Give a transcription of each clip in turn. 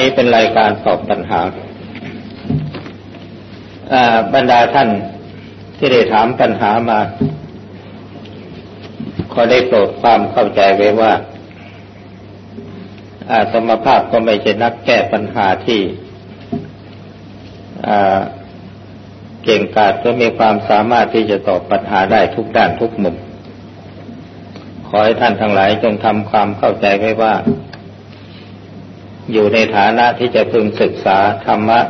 นี้เป็นรายการตอบปัญหาบรรดาท่านที่ได้ถามปัญหามา ขอได้โปรดความเข้าใจไว้ว่าอาสมภาพก็ไม่ใช่นักแก้ปัญหาที่เก่งกาจก็มีความสามารถที่จะตอบปัญหาได้ทุกด้านทุกมุม ขอให้ท่านทั้งหลายจงทำความเข้าใจไว้ว่า อยู่ในฐานะที่จะพึงศึกษาธรรมะ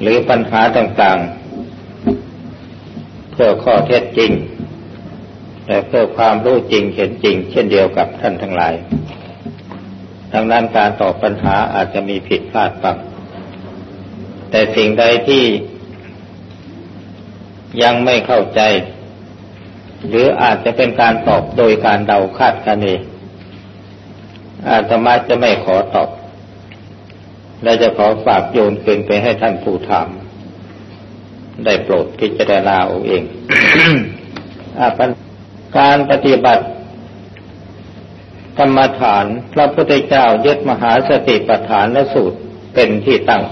หรือปัญหาต่างๆ เพื่อข้อเท็จจริง และเพื่อความรู้จริงเห็นจริง เช่นเดียวกับท่านทั้งหลาย ดังนั้นการตอบปัญหาอาจจะมีผิดพลาดบ้างแต่สิ่งใดที่ยังไม่เข้าใจ หรืออาจจะเป็นการตอบโดยการเดาคาดคะเนอาตมาจะไม่ขอตอบ และจะขอฝากโยนคืนไปให้ท่านผู้ถาม ได้โปรดพิจารณาเอาเองการปฏิบัติกรรมฐานพระพุทธเจ้ายึดมหาสติปัฏฐานและสูตรเป็นที่ตั้ง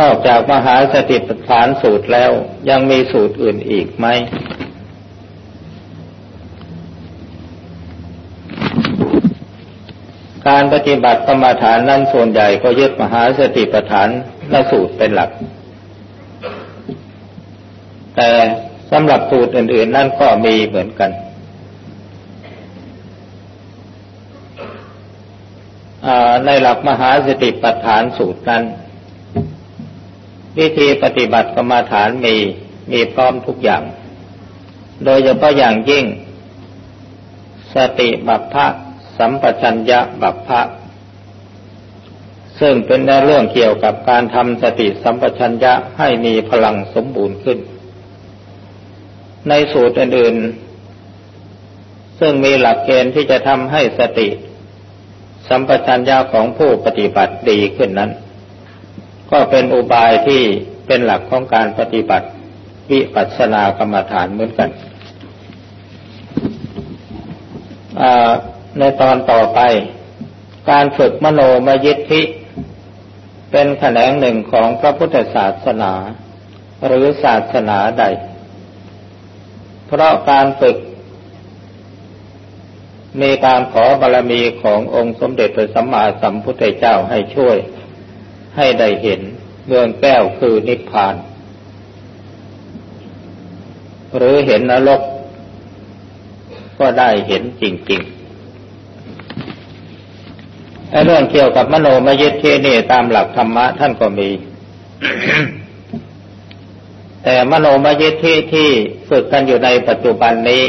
นอกจากมหาสติปัฏฐานสูตรแล้วยังมีสูตรอื่นอีกไหม การปฏิบัติกรรมฐานนั้นส่วนใหญ่ก็ยึดมหาสติปัฏฐานและสูตรเป็นหลัก แต่สำหรับสูตรอื่น ๆ นั่นก็มีเหมือนกันในหลักมหาสติปัฏฐานสูตรนั้น วิธีปฏิบัติกรรมฐานมีมีพร้อมทุกอย่าง โดยเฉพาะอย่างยิ่ง สติบัพพะ สัมปชัญญะบัพพะซึ่งเป็นในเรื่องเกี่ยวกับการทำสติสัมปชัญญะให้มีพลังสมบูรณ์ขึ้น ในสูตรอื่นๆ ซึ่งมีหลักเกณฑ์ที่จะทำให้สติ สัมปชัญญะของผู้ปฏิบัติดีขึ้นนั้น ก็เป็นอุบายที่เป็นหลักของการปฏิบัติ วิปัสสนากรรมฐานเหมือนกัน ในตอนต่อไป การฝึกมโนมยิทธิ เป็นแขนงหนึ่งของพระพุทธศาสนา หรือศาสนาใด เพราะการฝึก มีการขอบารมีขององค์สมเด็จพระสัมมาสัมพุทธเจ้าให้ช่วย ให้ได้เห็นเมืองแก้วคือนิพพาน หรือเห็นนรกก็ได้เห็นจริง ๆ เรื่องเกี่ยวกับมโนมยิทธินี่ตามหลักธรรมะท่านก็มี แต่มโนมยิทธิที่ฝึกกันอยู่ในปัจจุบันนี้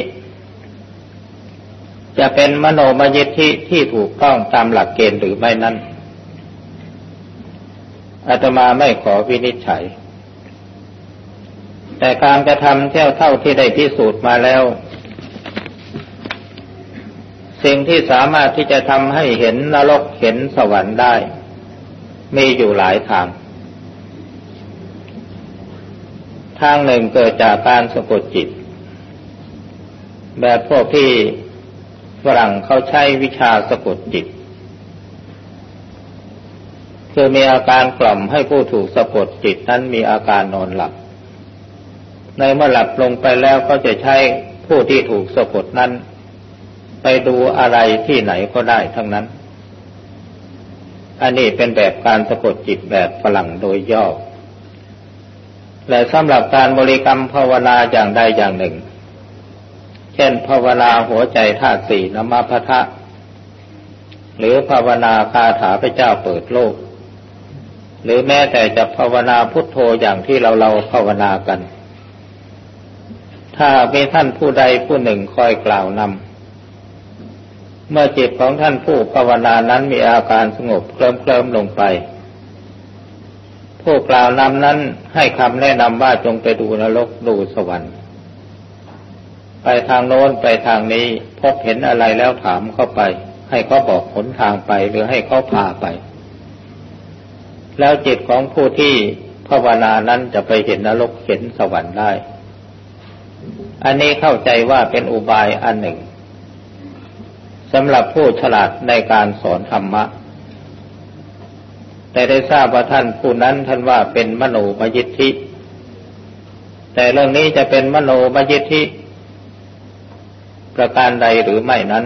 จะเป็นมโนมยิทธิที่ถูกต้องตามหลักเกณฑ์หรือไม่นั้นอาตมาไม่ขอวินิจฉัย แต่การกระทำเท่าเท่าที่ได้พิสูจน์มาแล้ว สิ่งที่สามารถที่จะทำให้เห็นนรกเห็นสวรรค์ได้ มีอยู่หลายทาง ทางหนึ่งเกิดจากการสะกดจิต แบบพวกที่ฝรั่งเขาใช้วิชาสะกดจิต คือมีอาการกล่อมให้ผู้ถูกสะกดจิตนั้นมีอาการนอนหลับ ในเมื่อหลับลงไปแล้วก็จะใช้ผู้ที่ถูกสะกดนั้น ไปดูอะไรที่ไหนก็ได้ทั้งนั้น อันนี้เป็นแบบการสะกดจิตแบบฝรั่งโดยย่อ และสำหรับการบริกรรมภาวนาอย่างใดอย่างหนึ่ง เช่นภาวนาหัวใจธาตุสี่นมาพทะหรือภาวนาคาถาพระเจ้าเปิดโลก หรือแม้แต่จะภาวนาพุทโธอย่างที่เราเราภาวนากัน ถ้ามีท่านผู้ใดผู้หนึ่งคอยกล่าวนำ เมื่อจิตของท่านผู้ภาวนานั้นมีอาการสงบเคลิ้มเคลิมลงไป ผู้กล่าวนำนั้นให้คำแนะนำว่าจงไปดูนรกดูสวรรค์ ไปทางโน้นไปทางนี้พบเห็นอะไรแล้วถามเข้าไป ให้เขาบอกหนทางไปหรือให้เขาพาไป แล้วจิตของผู้ที่ภาวนานั้นจะไปเห็นนรกเห็นสวรรค์ได้ อันนี้เข้าใจว่าเป็นอุบายอันหนึ่ง สำหรับผู้ฉลาดในการสอนธรรมะแต่ได้ทราบว่าท่านผู้นั้นท่านว่าเป็นมโนมยิทธิ แต่เรื่องนี้จะเป็นมโนมยิทธิ ประการใดหรือไม่นั้น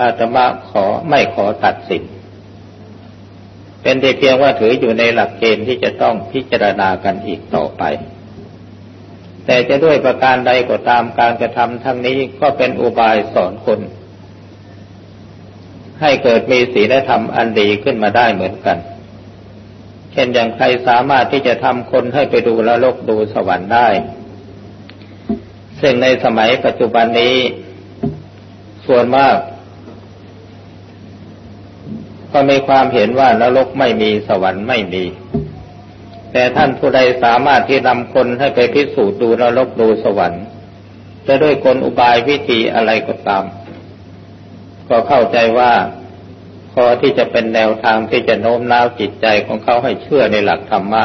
อาตมาขอไม่ขอตัดสิน เป็นแต่เพียงว่าถืออยู่ในหลักเกณฑ์ที่จะต้องพิจารณากันอีกต่อไป แต่จะด้วยประการใดก็ตามการกระทำทั้งนี้ก็เป็นอุบายสอนคน ให้เกิดมีศีลธรรมอันดีขึ้นมาได้เหมือนกัน เช่นอย่างใครสามารถที่จะทำคนให้ไปดูละโลกดูสวรรค์ได้ ซึ่งในสมัยปัจจุบันนี้ ส่วนมาก ก็มีความเห็นว่านรกไม่มีสวรรค์ไม่มี แต่ท่านผู้ใดสามารถที่นำคนให้ไปพิสูจน์ดูนรกดูสวรรค์จะด้วยกลอุบายวิธีอะไรก็ตาม ก็เข้าใจว่าพอที่จะเป็นแนวทางที่จะโน้มน้าวจิตใจของเขาให้เชื่อในหลักธรรมะ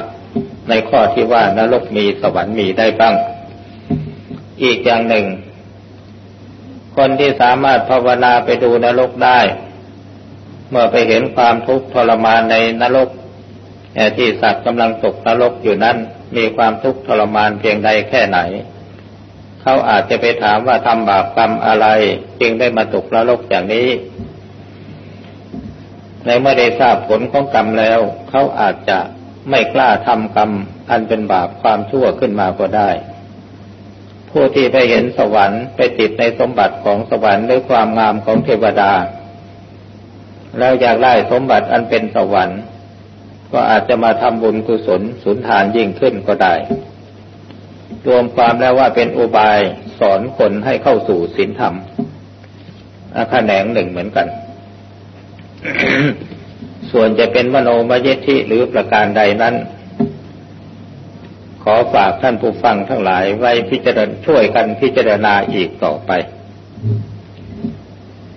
ในข้อที่ว่านรกมีสวรรค์มีได้บ้าง อีกอย่างหนึ่ง คนที่สามารถภาวนาไปดูนรกได้ เมื่อไปเห็นความทุกข์ทรมานในนรกที่สัตว์กำลังตกนรกอยู่นั้นมีความทุกข์ทรมานเพียงใดแค่ไหน เขาอาจจะไปถามว่าทำบาปกรรมอะไร จึงได้มาตกนรกอย่างนี้ ในเมื่อได้ทราบผลของกรรมแล้ว เขาอาจจะไม่กล้าทำกรรม อันเป็นบาปความชั่วขึ้นมาก็ได้ ผู้ที่ไปเห็นสวรรค์ไปติดในสมบัติของสวรรค์ด้วยความงามของเทวดา แล้วอยากได้สมบัติอันเป็นสวรรค์ ก็อาจจะมาทำบุญกุศลสุนทานยิ่งขึ้นก็ได้ รวมความแล้วว่าเป็นอุบายสอนคนให้เข้าสู่ศีลธรรมแขนงหนึ่งเหมือนกัน ส่วนจะเป็นมโนมยธิหรือประการใดนั้น ขอฝากท่านผู้ฟังทั้งหลายไว้พิจารณาช่วยกันพิจารณาอีกต่อไป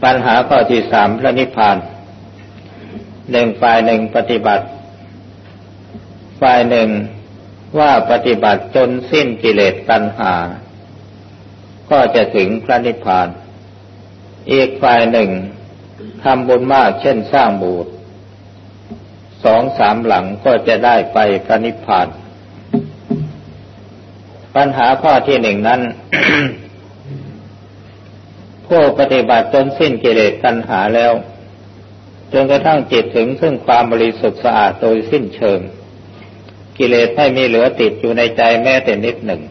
ปัญหาข้อที่สามพระนิพพานหนึ่งฝ่ายหนึ่งปฏิบัติ ฝ่ายหนึ่ง ว่าปฏิบัติจนสิ้นกิเลสตัณหา ก็จะถึงพระนิพพาน อีกฝ่ายหนึ่งทำบุญมากเช่นสร้างโบสถ์สองสามหลังก็จะได้ไปพระนิพพาน ปัญหาข้อที่หนึ่งนั้น ผู้ปฏิบัติจนสิ้นกิเลสตัณหาแล้ว จนกระทั่งจิตถึงซึ่งความบริสุทธิ์สะอาดโดยสิ้นเชิง กิเลสไม่มีเหลือติดอยู่ในใจแม้แต่นิดหนึ่ง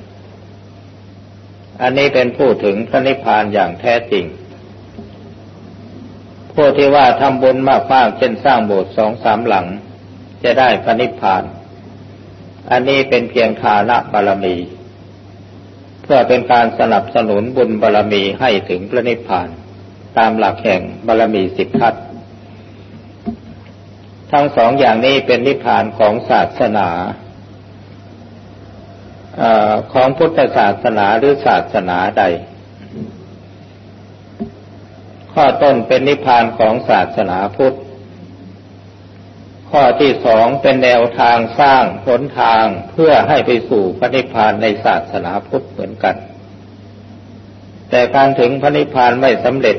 อันนี้เป็นผู้ถึงพระนิพพานอย่างแท้จริงผู้ที่ว่าทำบุญมากๆเช่นสร้างโบสถ์สองสามหลัง จะได้พระนิพพาน อันนี้เป็นเพียงฐานะบารมี เพื่อเป็นการสนับสนุนบุญบารมีให้ถึงพระนิพพาน ตามหลักแห่งบารมีสิบทัศทั้งสองอย่างนี้เป็นนิพพานของศาสนา อของพุทธศาสนาหรือศาสนาใด ข้อต้นเป็นนิพพานของศาสนาพุทธ ข้อที่สองเป็นแนวทางสร้างหนทางเพื่อให้ไปสู่พระนิพพานในศาสนาพุทธเหมือนกัน แต่การถึงพระนิพพานไม่สำเร็จ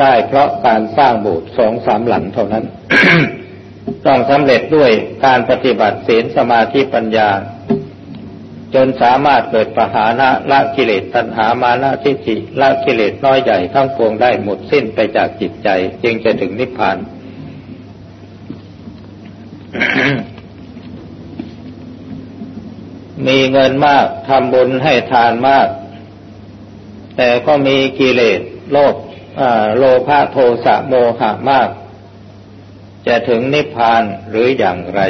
ได้เพราะการสร้างโบสถ์สองสามหลังเท่านั้น ต้องสำเร็จด้วยการปฏิบัติศีลสมาธิปัญญา จนสามารถเกิดปหานะละกิเลสตัณหามานะทิฏฐิละกิเลสน้อยใหญ่ทั้งปวงได้หมดสิ้นไปจากจิตใจ จึงจะถึงนิพพาน มีเงินมากทำบุญให้ทานมาก แต่ก็มีกิเลสโลภโลภะโทสะโมหะมาก จะถึงนิพพานหรืออย่างไร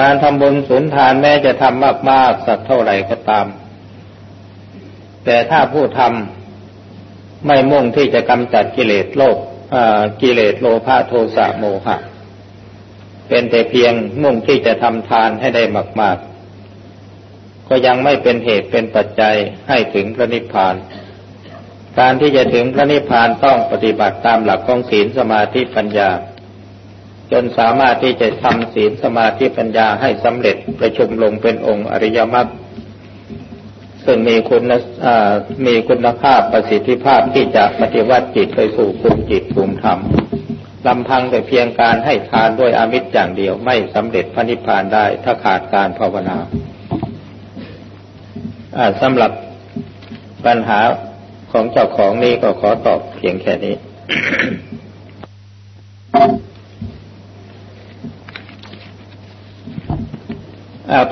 การทำบุญสุนทานแม้จะทำมากๆสักเท่าไหร่ก็ตาม แต่ถ้าผู้ทำไม่มุ่งที่จะกำจัดกิเลสโลกกิเลสโลภะโทสะโมหะ เป็นแต่เพียงมุ่งที่จะทำทานให้ได้มาก ๆ ก็ยังไม่เป็นเหตุเป็นปัจจัยให้ถึงพระนิพพาน การที่จะถึงพระนิพพานต้องปฏิบัติตามหลักของศีลสมาธิปัญญา จนสามารถที่จะทำศีลสมาธิปัญญาให้สำเร็จประชุมลงเป็นองค์อริยมรรคซึ่งมีคุณมีคุณภาพประสิทธิภาพที่จะปฏิวัติจิตไปสู่ภูมิจิตภูมิธรรมลำพังแต่เพียงการให้ทานด้วยอามิตรอย่างเดียวไม่สำเร็จพระนิพพานได้ถ้าขาดการภาวนาสำหรับปัญหาของเจ้าของนี้ก็ขอตอบเพียงแค่นี้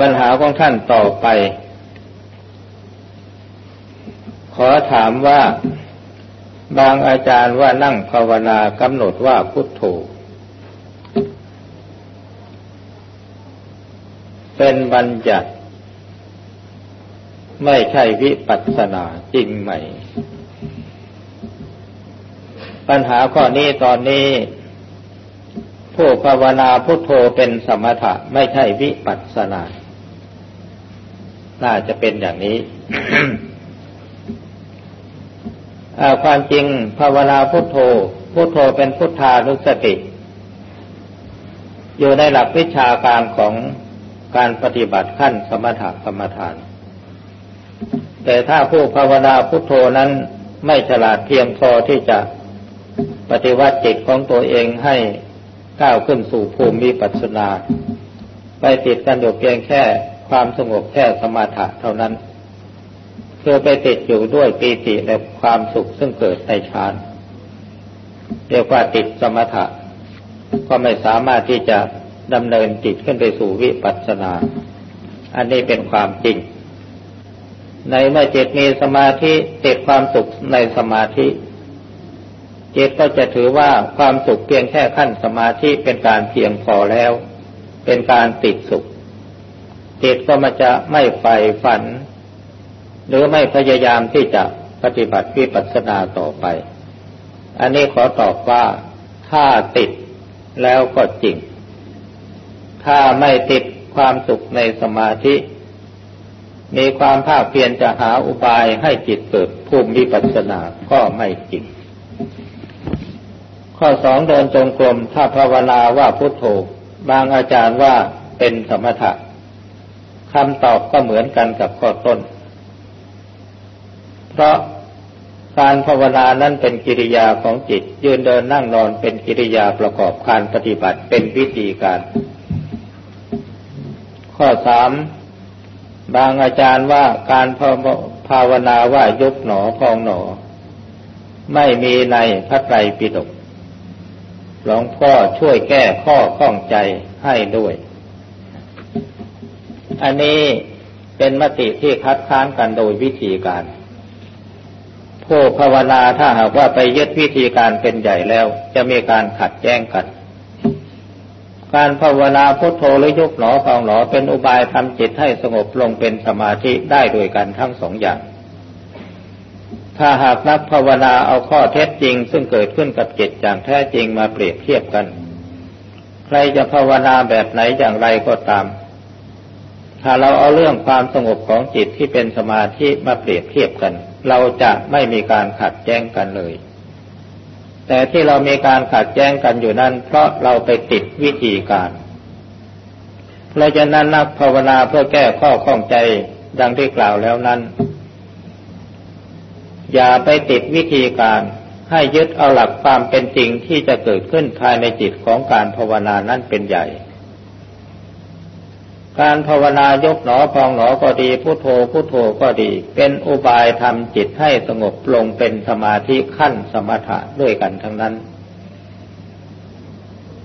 ปัญหาของท่านต่อไป ขอถามว่าบางอาจารย์ว่านั่งภาวนากำหนดว่าพุทโธเป็นบัญญัติ ไม่ใช่วิปัสสนาจริงไหม ปัญหาข้อนี้ตอนนี้ ผู้ภาวนาพุทโธเป็นสมถะไม่ใช่วิปัสสนา น่าจะเป็นอย่างนี้ความจริงภาวนาพุทโธ พุทโธเป็นพุทธานุสติ อยู่ในหลักวิชาการของการปฏิบัติขั้นสมถกรรมฐาน แต่ถ้าผู้ภาวนาพุทโธนั้นไม่ฉลาดเพียงพอที่จะปฏิวัติจิตของตัวเองให้ ก้าวขึ้นสู่ภูมิปัสนา ไปติดกันอยู่เพียงแค่ความสงบแค่สมาธิเท่านั้นคือไปติดอยู่ด้วยปีติและความสุขซึ่งเกิดในฌานเรียกว่าติดสมถะ ก็ไม่สามารถที่จะดำเนินจิตขึ้นไปสู่วิปัสสนา อันนี้เป็นความจริง ในเมื่อจิตมีสมาธิติดความสุขในสมาธิ จิตก็จะถือว่าความสุขเพียงแค่ขั้นสมาธิเป็นการเพียงพอแล้ว เป็นการติดสุข จิตก็มาจะไม่ใฝ่ฝัน หรือไม่พยายามที่จะปฏิบัติวิปัสสนาต่อไป อันนี้ขอตอบว่าถ้าติดแล้วก็จริง ถ้าไม่ติดความสุขในสมาธิ มีความภาคเพียรจะหาอุบายให้จิตเกิดภูมิวิปัสสนาก็ไม่จริง ข้อสองเดินจงกรมถ้าภาวนาว่าพุทโธบางอาจารย์ว่าเป็นสมถะคำตอบก็เหมือนกันกับข้อต้น เพราะการภาวนานั้นเป็นกิริยาของจิต ยืนเดินนั่งนอนเป็นกิริยาประกอบการปฏิบัติเป็นวิธีการ ข้อสามบางอาจารย์ว่าการภาวนาว่ายุบหนอพองหนอ ไม่มีในพระไตรปิฎก หลวงพ่อช่วยแก้ข้อข้องใจให้ด้วย อันนี้เป็นมติที่คัดค้านกันโดยวิธีการ ผู้ภาวนาถ้าหากว่าไปยึดวิธีการเป็นใหญ่แล้ว จะมีการขัดแย้งกัน การภาวนาพุทโธหรือยุบหนอฟองหนอเป็นอุบายทำจิตให้สงบลงเป็นสมาธิได้โดยกันทั้งสองอย่าง ถ้าหากนักภาวนาเอาข้อเท็จจริง ซึ่งเกิดขึ้นกับจิตอย่างแท้จริงมาเปรียบเทียบกัน ใครจะภาวนาแบบไหนอย่างไรก็ตาม ถ้าเราเอาเรื่องความสงบของจิตที่เป็นสมาธิมาเปรียบเทียบกัน เราจะไม่มีการขัดแย้งกันเลย แต่ที่เรามีการขัดแย้งกันอยู่นั้น เพราะเราไปติดวิธีการ เพราะฉะนั้นนักภาวนาเพื่อแก้ข้อข้องใจดังที่กล่าวแล้วนั้น อย่าไปติดวิธีการให้ยึดเอาหลักความเป็นจริงที่จะเกิดขึ้นภายในจิตของการภาวนานั้นเป็นใหญ่ การภาวนายกหนอพองหนอก็ดีพุโทโธพุโทโธก็ดี เป็นอุบายทำจิตให้สงบลงเป็นสมาธิขั้นสมถะด้วยกันทั้งนั้น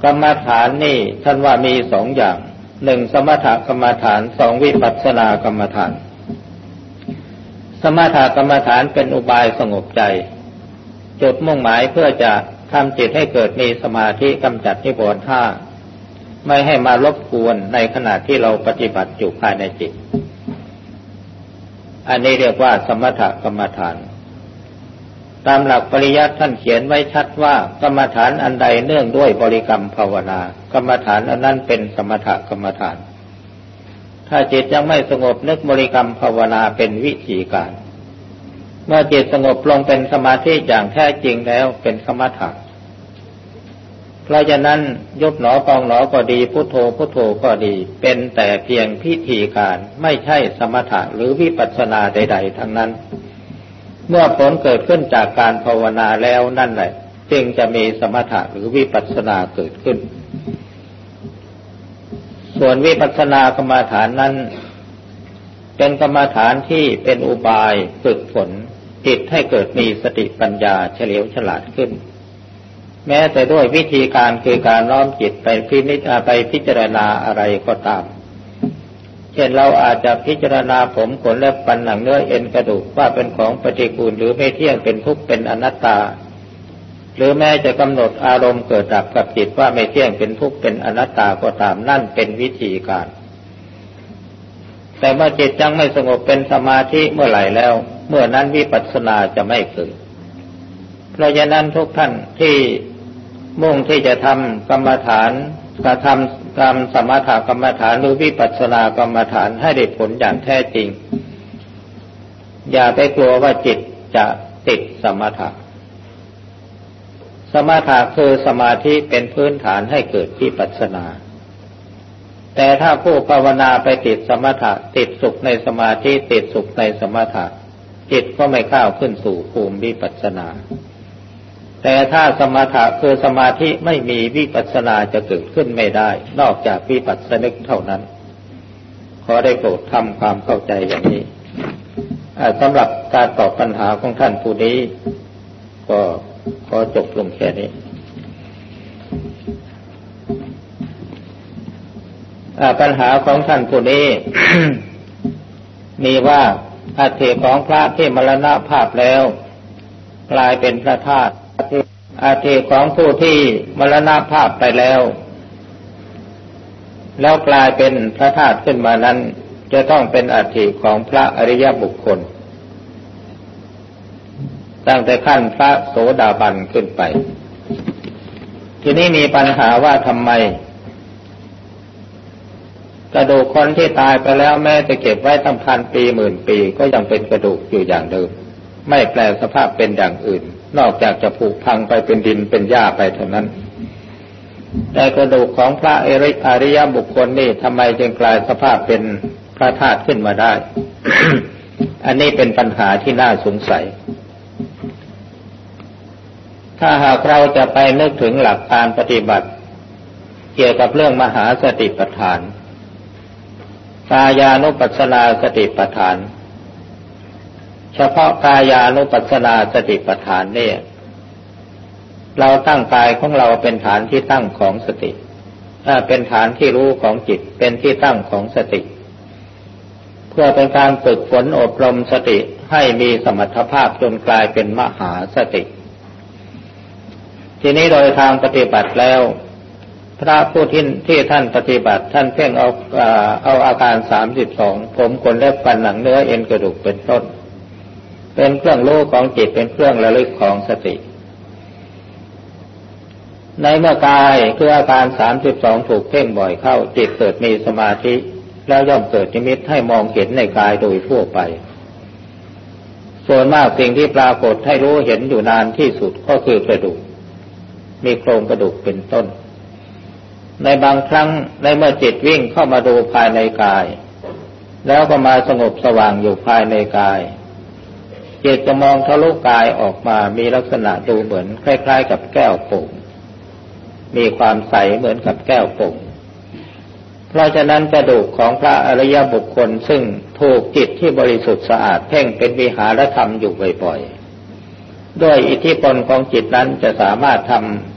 กรรมฐานนี่ท่านว่ามีสองอย่างหนึ่งสมถกรรมฐานสองวิปัสสนากรรมฐาน สมถกรรมฐานเป็นอุบายสงบใจ จุดมุ่งหมายเพื่อจะทำจิตให้เกิดมีสมาธิกำจัดนิวรณ์ห้าไม่ให้มารบกวนในขณะที่เราปฏิบัติอยู่ภายในจิต อันนี้เรียกว่าสมถกรรมฐาน ตามหลักปริยัติท่านเขียนไว้ชัดว่ากรรมฐานอันใดเนื่องด้วยบริกรรมภาวนากรรมฐานอันนั้นเป็นสมถกรรมฐาน ถ้าจิตยังไม่สงบนึกบริกรรมภาวนาเป็นวิธีการ เมื่อจิตสงบลงเป็นสมาธิอย่างแท้จริงแล้วเป็นสมถะเพราะฉะนั้นยุบหนอปองหนอก็ดีพุโทโธพุโทโธก็ดี เป็นแต่เพียงพิธีการไม่ใช่สมถะหรือวิปัสสนาใด ๆ ทั้งนั้น เมื่อผลเกิดขึ้นจากการภาวนาแล้วนั่นแหละ จึงจะมีสมถะหรือวิปัสสนาเกิดขึ้น ส่วนวิปัสสนากรรมฐานนั้น เป็นกรรมฐานที่เป็นอุบายฝึกฝนจิตให้เกิดมีสติปัญญาเฉลียวฉลาดขึ้น แม้แต่ด้วยวิธีการคือการน้อมจิตไปพินิจไปพิจารณาอะไรก็ตาม เช่นเราอาจจะพิจารณาผมขนและปันหนังเนื้อเอ็นกระดูกว่าเป็นของปฏิกูลหรือไม่เที่ยงเป็นทุกข์เป็นอนัตตา หรือแม้จะกำหนดอารมณ์เกิดดับกับจิตว่าไม่เที่ยงเป็นทุกข์เป็นอนัตตาก็ตามนั่นเป็นวิธีการ แต่เมื่อจิตยังไม่สงบเป็นสมาธิเมื่อไหร่แล้ว เมื่อนั้นวิปัสสนาจะไม่เกิดเพราะฉะนั้นทุกท่านที่มุ่งที่จะทำกรรมฐานกระทำตามสมถกรรมฐานหรือวิปัสสนากรรมฐานให้ได้ผลอย่างแท้จริง อย่าไปกลัวว่าจิตจะติดสมถะ สมถะคือสมาธิเป็นพื้นฐานให้เกิดวิปัสนา แต่ถ้าผู้ภาวนาไปติดสมถะติดสุขในสมาธิติดสุขในสมถะจิตก็ไม่เข้าขึ้นสู่ภูมิวิปัสนา แต่ถ้าสมถะคือสมาธิไม่มีวิปัสสนาจะเกิดขึ้นไม่ได้ นอกจากวิปัสสนึกเท่านั้น ขอได้โปรดทำความเข้าใจอย่างนี้สำหรับการตอบปัญหาของท่านผู้นี้ ก็ ขอจบลงแค่นี้ปัญหาของท่านผู้นี้ มีว่าอาเทของพระที่มรณภาพแล้ว กลายเป็นพระธาตุอาทิของผู้ที่มรณภาพไปแล้ว แล้วกลายเป็นพระธาตุขึ้นมานั้น จะต้องเป็นอาทิของพระอริยบุคคล ตั้งแต่ขั้นพระโสดาบันขึ้นไป ทีนี้มีปัญหาว่าทำไม กระดูกคนที่ตายไปแล้วแม้จะเก็บไว้ตั้งพันปีหมื่นปีก็ยังเป็นกระดูกอยู่อย่างเดิม ไม่แปลสภาพเป็นอย่างอื่น นอกจากจะผุพังไปเป็นดินเป็นหญ้าไปเท่านั้น แต่กระดูกของพระเอริอริยบุคคลนี่ทำไมจึงกลายสภาพเป็นพระธาตุขึ้นมาได้ อันนี้เป็นปัญหาที่น่าสงสัย ถ้าหากเราจะไปนึกถึงหลักการปฏิบัติ เกี่ยวกับเรื่องมหาสติปัฏฐานกายานุปัสสนาสติปัฏฐาน เฉพาะกายานุปัสสนาสติปัฏฐานเนี่ย เราตั้งกายของเราเป็นฐานที่ตั้งของสติเป็นฐานที่รู้ของจิต เป็นที่ตั้งของสติ เพื่อเป็นการฝึกฝนอบรมสติให้มีสมรรถภาพจนกลายเป็นมหาสติ ทีนี้โดยทางปฏิบัติแล้ว พระผู้ที่ที่ท่านปฏิบัติ ท่านเพ่งเอาเอาอาการสามสิบสองผมขนเล็บฟันหนังเนื้อเอ็นกระดูกเป็นต้น เป็นเครื่องรู้ของจิตเป็นเครื่องระลึกของสติ ในเมื่อกายคืออาการสามสิบสองถูกเพ่งบ่อยเข้า จิตเกิดมีสมาธิ แล้วย่อมเกิดนิมิตให้มองเห็นในกายโดยทั่วไป ส่วนมากสิ่งที่ปรากฏให้รู้เห็นอยู่นานที่สุดก็คือกระดูก มีโครงกระดูกเป็นต้น ในบางครั้งในเมื่อจิตวิ่งเข้ามาดูภายในกาย แล้วก็มาสงบสว่างอยู่ภายในกาย จิตจะมองทะลุกายออกมามีลักษณะดูเหมือนคล้ายๆ กับแก้วโป่งมีความใสเหมือนกับแก้วโป่งเพราะฉะนั้นกระดูกของพระอริยบุคคลซึ่งถูกจิตที่บริสุทธิ์สะอาดเพ่งเป็นวิหารธรรมอยู่บ่อยๆ ด้วยอิทธิพลของจิตนั้นจะสามารถทำ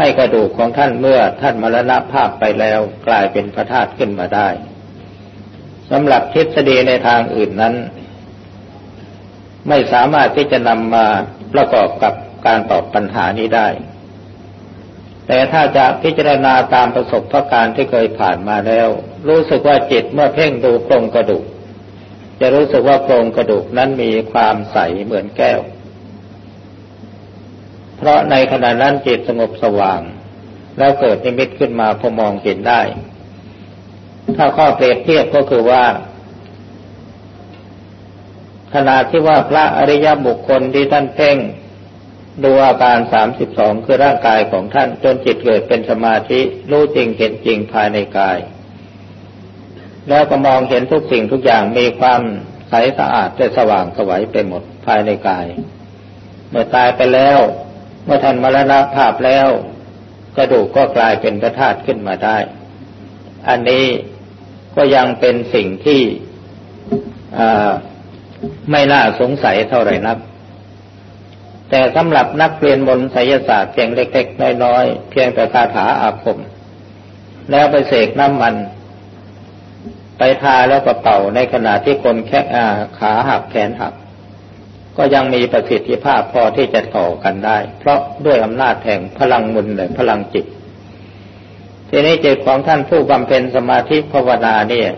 ให้กระดูกของท่านเมื่อท่านมรณภาพไปแล้วกลายเป็นพระธาตุขึ้นมาได้สำหรับทฤษฎีในทางอื่นนั้น ไม่สามารถที่จะนำมาประกอบกับการตอบปัญหานี้ได้ แต่ถ้าจะพิจารณาตามประสบการณ์ที่เคยผ่านมาแล้ว รู้สึกว่าจิตเมื่อเพ่งดูโครงกระดูก จะรู้สึกว่าโครงกระดูกนั้นมีความใสเหมือนแก้ว เพราะในขณะนั้นจิตสงบสว่าง แล้วเกิดนิมิตขึ้นมาพอมองเห็นได้ ถ้าข้อเปรียบเทียบก็คือว่าขณะที่ว่าพระอริยบุคคลที่ท่านเพ่งดูอาการสามสิบสองคือร่างกายของท่านจนจิตเกิดเป็นสมาธิรู้จริงเห็นจริงภายในกาย แล้วก็มองเห็นทุกสิ่งทุกอย่างมีความใสสะอาดและสว่างสวัยไปหมดภายในกาย เมื่อตายไปแล้ว เมื่อท่านมรณภาพแล้ว กระดูกก็กลายเป็นพระธาตุขึ้นมาได้ อันนี้ก็ยังเป็นสิ่งที่ไม่น่าสงสัยเท่าไหร่นัก แต่สำหรับนักเรียนมนไสยศาสตร์เพียงเล็กๆน้อยๆ เพียงแต่คาถาอาคม แล้วไปเสกน้ำมัน ไปทาแล้วก็เป่าในขณะที่คนแค่ขาหักแขนหัก ก็ยังมีประสิทธิภาพพอที่จะต่อกันได้ เพราะด้วยอำนาจแห่งพลังมุนเลยพลังจิต ทีนี้จิตของท่านผู้บำเพ็ญสมาธิภาวนาเนี่ย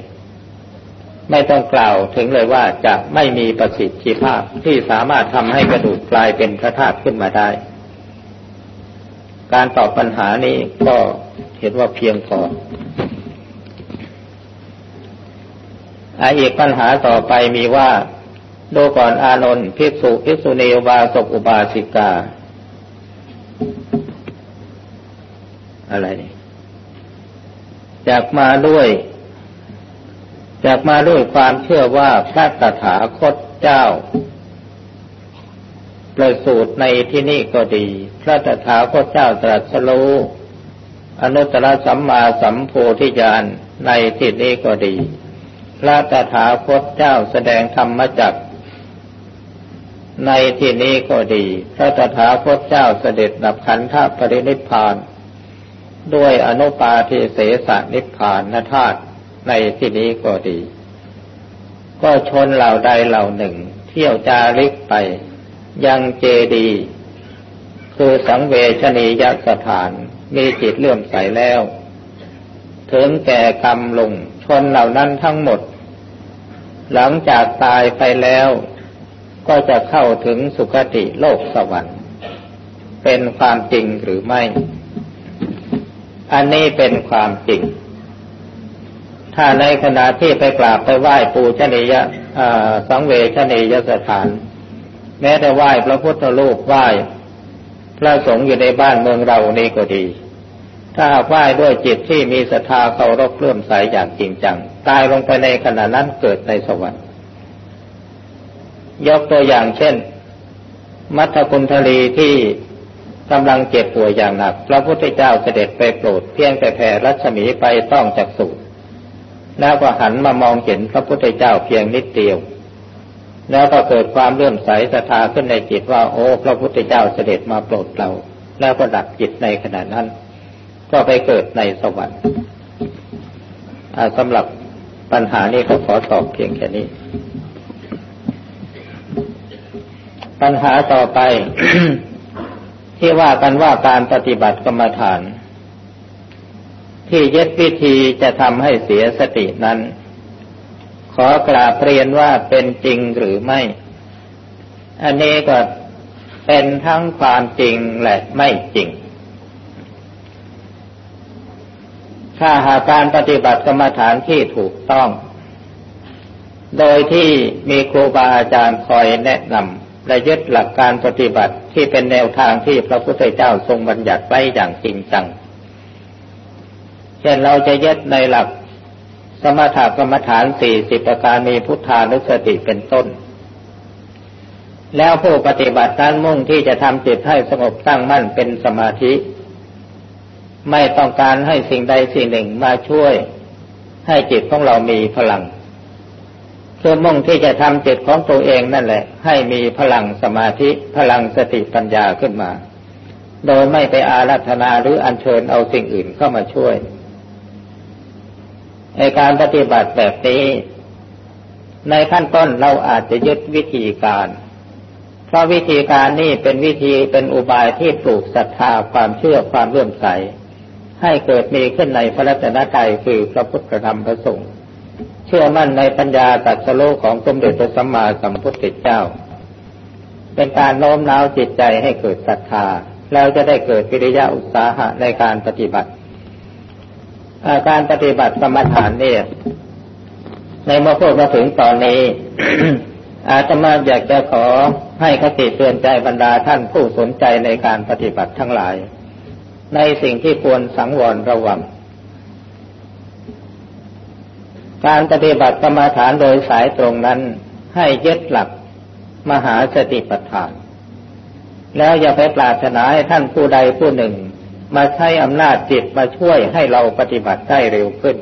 ไม่ต้องกล่าวถึงเลยว่าจะไม่มีประสิทธิภาพที่สามารถทำให้กระดูกกลายเป็นพระธาตุขึ้นมาได้ การตอบปัญหานี้ก็เห็นว่าเพียงพออาอีกปัญหาต่อไปมีว่า ดูก่อนอานนท์ภิกษุภิกษุณีอุบาสกอุบาสิกา อะไรนี่จากมาด้วยจากมาด้วยความเชื่อว่าพระตถาคตเจ้า ประสูตรในที่นี้ก็ดี พระตถาคตเจ้าตรัสรู้อนุตตรสัมมาสัมโพธิญาณในที่นี้ก็ดี พระตถาคตเจ้าแสดงธรรมจัก ในที่นี้ก็ดี พระตถาคตเจ้าเสด็จดับขันธปรินิพพาน ด้วยอนุปาทิเสสนิพพานนธาตุในที่นี้ก็ดี ก็ชนเหล่าใดเหล่าหนึ่ง เที่ยวจาริกไป ยังเจดี คือสังเวชนียสถานมีจิตเลื่อมใสแล้ว ถึงแก่กรรมลงชนเหล่านั้นทั้งหมด หลังจากตายไปแล้ว ก็จะเข้าถึงสุคติโลกสวรรค์ เป็นความจริงหรือไม่ อันนี้เป็นความจริง ถ้าในขณะที่ไปกราบไปไหว้ปูชนียสังเวชนียสถาน แม้แต่ไหว้พระพุทธรูปไหว้พระสงฆ์อยู่ในบ้านเมืองเรานี่ก็ดี ถ้าไหว้ด้วยจิตที่มีศรัทธาเคารพเลื่อมใสอย่างจริงจัง ตายลงไปในขณะนั้นเกิดในสวรรค์ ยกตัวอย่างเช่น มัทธกุณทลีที่กำลังเจ็บป่วยอย่างหนัก พระพุทธเจ้าเสด็จไปโปรดเพียงแต่แผ่รัศมีไปต้องจักสูแล้วก็หันมามองเห็นพระพุทธเจ้าเพียงนิดเดียว แล้วก็เกิดความเลื่อมใสศรัทธาขึ้นในจิตว่าโอ้ พระพุทธเจ้าเสด็จมาโปรดเรา แล้วก็ดับจิตในขณะนั้น ก็ไปเกิดในสวรรค์สำหรับปัญหานี้เขาขอตอบเพียงแค่นี้ ปัญหาต่อไป ที่ว่ากันว่าการปฏิบัติกรรมฐาน ที่ยึดวิธีจะทำให้เสียสตินั้น ขอกราบเรียนว่าเป็นจริงหรือไม่ อันนี้ก็เป็นทั้งความจริงและไม่จริง ถ้าหากการปฏิบัติกรรมฐานที่ถูกต้อง โดยที่มีครูบาอาจารย์คอยแนะนำ และยึดหลักการปฏิบัติที่เป็นแนวทางที่พระพุทธเจ้าทรงบัญญัติไว้อย่างจริงจัง เช่นเราจะยึดในหลักสมถกรรมฐานสี่สิบประการมีพุทธานุสติเป็นต้น แล้วผู้ปฏิบัตินั้นมุ่งที่จะทำจิตให้สงบตั้งมั่นเป็นสมาธิ ไม่ต้องการให้สิ่งใดสิ่งหนึ่งมาช่วย ให้จิตของเรามีพลัง คือมุ่งที่จะทำจิตของตัวเองนั่นแหละ ให้มีพลังสมาธิพลังสติปัญญาขึ้นมา โดยไม่ไปอารัธนาหรืออัญเชิญเอาสิ่งอื่นเข้ามาช่วย ในการปฏิบัติแบบนี้ ในขั้นต้นเราอาจจะยึดวิธีการ เพราะวิธีการนี้เป็นวิธีเป็นอุบายที่ปลูกศรัทธาความเชื่อความเลื่อมใส ให้เกิดมีขึ้นในพระรัตนตรัยคือพระพุทธธรรมพระสงฆ์ เชื่อมั่นในปัญญาตัดสโลของสมเด็จพระสัมมาสัมพุทธเจ้า เป็นการโน้มน้าวจิตใจให้เกิดศรัทธา แล้วจะได้เกิดวิริยะอุตสาหะในการปฏิบัติการปฏิบัติกรรมฐานเนี่ยในเมื่อพูดมาถึงตอนนี้ อาตมาอยากจะขอให้คติเตือนใจบรรดาท่านผู้สนใจในการปฏิบัติทั้งหลาย ในสิ่งที่ควรสังวรระวัง การปฏิบัติกรรมฐานโดยสายตรงนั้น ให้ยึดหลักมหาสติปัฏฐาน แล้วอย่าไปปรารถนาให้ท่านผู้ใดผู้หนึ่ง มาใช้อำนาจจิตมาช่วยให้เราปฏิบัติได้เร็วขึ้น